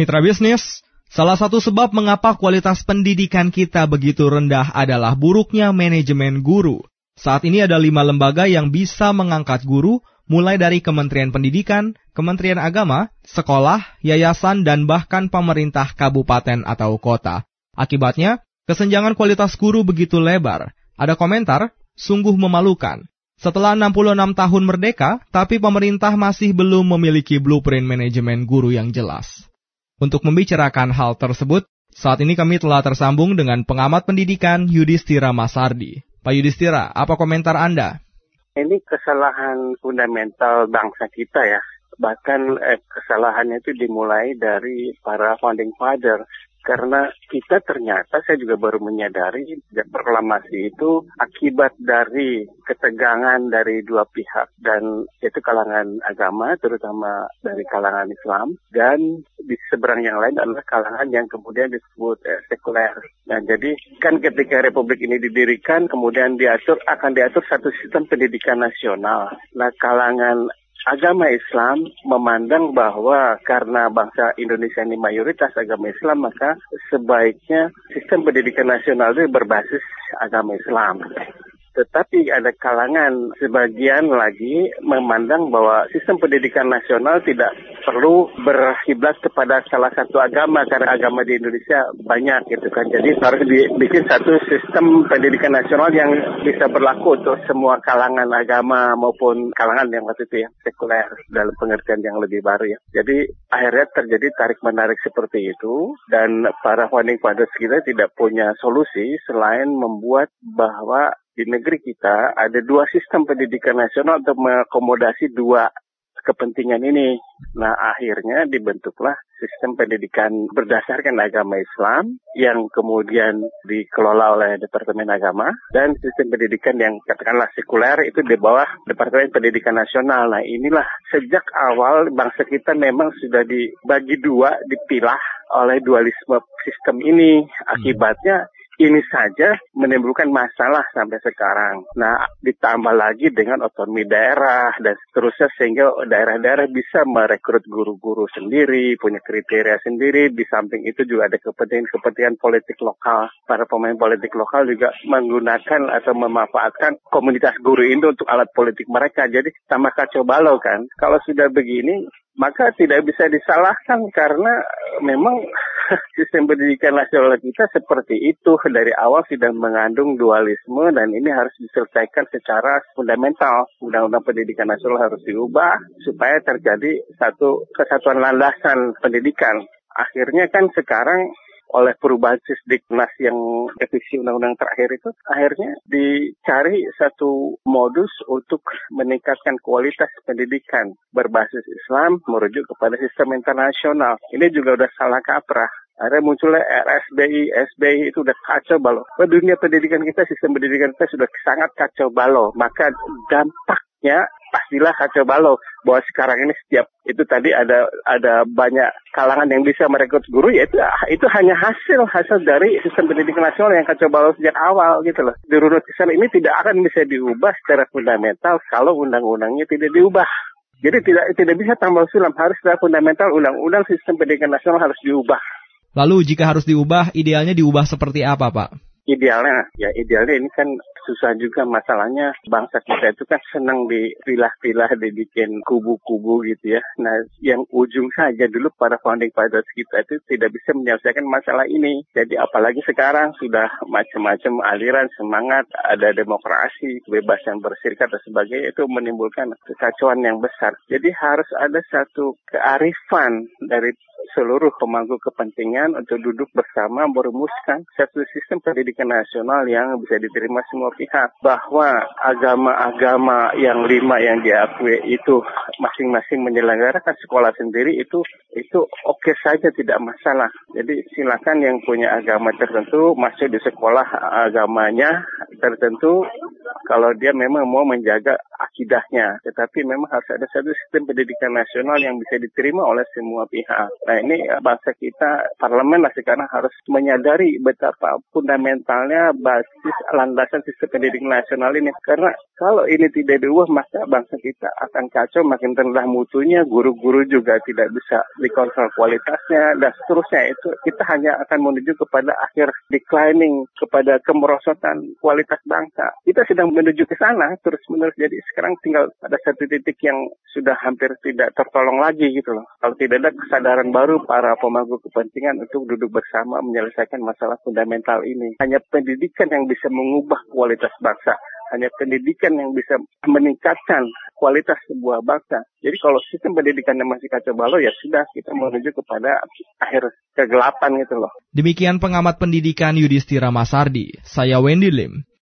Mitra bisnis, salah satu sebab mengapa kualitas pendidikan kita begitu rendah adalah buruknya manajemen guru. Saat ini ada lima lembaga yang bisa mengangkat guru, mulai dari Kementerian Pendidikan, Kementerian Agama, sekolah, yayasan, dan bahkan pemerintah kabupaten atau kota. Akibatnya, kesenjangan kualitas guru begitu lebar. Ada komentar, sungguh memalukan. Setelah 66 tahun merdeka, tapi pemerintah masih belum memiliki blueprint manajemen guru yang jelas. Untuk membicarakan hal tersebut, saat ini kami telah tersambung dengan pengamat pendidikan Yudhistira Masardi. Pak Yudhistira, apa komentar Anda? Ini kesalahan fundamental bangsa kita ya. Bahkan eh, kesalahannya itu dimulai dari para founding father karena kita ternyata saya juga baru menyadari proklamasi itu akibat dari ketegangan dari dua pihak dan itu kalangan agama terutama dari kalangan Islam dan di seberang yang lain adalah kalangan yang kemudian disebut eh, sekuler. Nah jadi kan ketika republik ini didirikan kemudian diatur akan diatur satu sistem pendidikan nasional. Nah kalangan agama Islam memandang bahwa karena bangsa Indonesia ini mayoritas agama Islam, maka sebaiknya sistem pendidikan nasional itu berbasis agama Islam. Tetapi ada kalangan sebagian lagi memandang bahwa sistem pendidikan nasional tidak perlu berkiblat kepada salah satu agama karena agama di Indonesia banyak gitu kan. Jadi harus dibikin satu sistem pendidikan nasional yang bisa berlaku untuk semua kalangan agama maupun kalangan yang waktu itu ya sekuler dalam pengertian yang lebih baru ya. Jadi akhirnya terjadi tarik menarik seperti itu dan para founding fathers kita tidak punya solusi selain membuat bahwa di negeri kita ada dua sistem pendidikan nasional untuk mengakomodasi dua kepentingan ini. Nah, akhirnya dibentuklah sistem pendidikan berdasarkan agama Islam yang kemudian dikelola oleh Departemen Agama dan sistem pendidikan yang katakanlah sekuler itu di bawah Departemen Pendidikan Nasional. Nah, inilah sejak awal bangsa kita memang sudah dibagi dua, dipilah oleh dualisme sistem ini. Akibatnya ini saja menimbulkan masalah sampai sekarang. Nah, ditambah lagi dengan otonomi daerah dan seterusnya sehingga daerah-daerah bisa merekrut guru-guru sendiri, punya kriteria sendiri. Di samping itu juga ada kepentingan-kepentingan politik lokal. Para pemain politik lokal juga menggunakan atau memanfaatkan komunitas guru ini untuk alat politik mereka. Jadi sama kacau balau kan. Kalau sudah begini, maka tidak bisa disalahkan karena memang sistem pendidikan nasional kita seperti itu dari awal sudah mengandung dualisme dan ini harus diselesaikan secara fundamental. Undang-undang pendidikan nasional harus diubah supaya terjadi satu kesatuan landasan pendidikan. Akhirnya kan sekarang oleh perubahan sisdiknas yang revisi undang-undang terakhir itu akhirnya dicari satu modus untuk meningkatkan kualitas pendidikan berbasis Islam merujuk kepada sistem internasional. Ini juga udah salah kaprah. Ada munculnya RSBI, SBI itu udah kacau balau. Dunia pendidikan kita, sistem pendidikan kita sudah sangat kacau balau. Maka dampaknya pastilah kacau balau bahwa sekarang ini setiap itu tadi ada ada banyak kalangan yang bisa merekrut guru ya itu itu hanya hasil hasil dari sistem pendidikan nasional yang kacau balau sejak awal gitu loh. Dirunut sana ini tidak akan bisa diubah secara fundamental kalau undang-undangnya tidak diubah. Jadi tidak tidak bisa tambah sulam harus secara fundamental undang-undang sistem pendidikan nasional harus diubah. Lalu jika harus diubah, idealnya diubah seperti apa, Pak? Idealnya, ya idealnya ini kan susah juga masalahnya bangsa kita itu kan senang di pilah-pilah dibikin kubu-kubu gitu ya. Nah, yang ujung saja dulu para founding fathers kita itu tidak bisa menyelesaikan masalah ini. Jadi apalagi sekarang sudah macam-macam aliran semangat, ada demokrasi, kebebasan berserikat dan sebagainya itu menimbulkan kekacauan yang besar. Jadi harus ada satu kearifan dari seluruh pemangku kepentingan untuk duduk bersama merumuskan satu sistem pendidikan nasional yang bisa diterima semua pihak bahwa agama-agama yang lima yang diakui itu masing-masing menyelenggarakan sekolah sendiri itu itu oke okay saja tidak masalah. Jadi silakan yang punya agama tertentu masuk di sekolah agamanya tertentu kalau dia memang mau menjaga akidahnya. Tetapi memang harus ada satu sistem pendidikan nasional yang bisa diterima oleh semua pihak. Nah ini bangsa kita, parlemen lah sekarang harus menyadari betapa fundamentalnya basis landasan sistem pendidikan nasional ini. Karena kalau ini tidak diubah, maka bangsa kita akan kacau, makin rendah mutunya, guru-guru juga tidak bisa dikontrol kualitasnya, dan seterusnya. Itu kita hanya akan menuju kepada akhir declining, kepada kemerosotan kualitas bangsa. Kita sedang menuju ke sana terus-menerus. Jadi sekarang tinggal ada satu titik yang sudah hampir tidak tertolong lagi gitu loh. Kalau tidak ada kesadaran baru para pemangku kepentingan untuk duduk bersama menyelesaikan masalah fundamental ini. Hanya pendidikan yang bisa mengubah kualitas bangsa hanya pendidikan yang bisa meningkatkan kualitas sebuah bangsa. Jadi kalau sistem pendidikannya masih kacau balau ya sudah kita menuju kepada akhir kegelapan gitu loh. Demikian pengamat pendidikan Yudhistira Masardi. Saya Wendy Lim.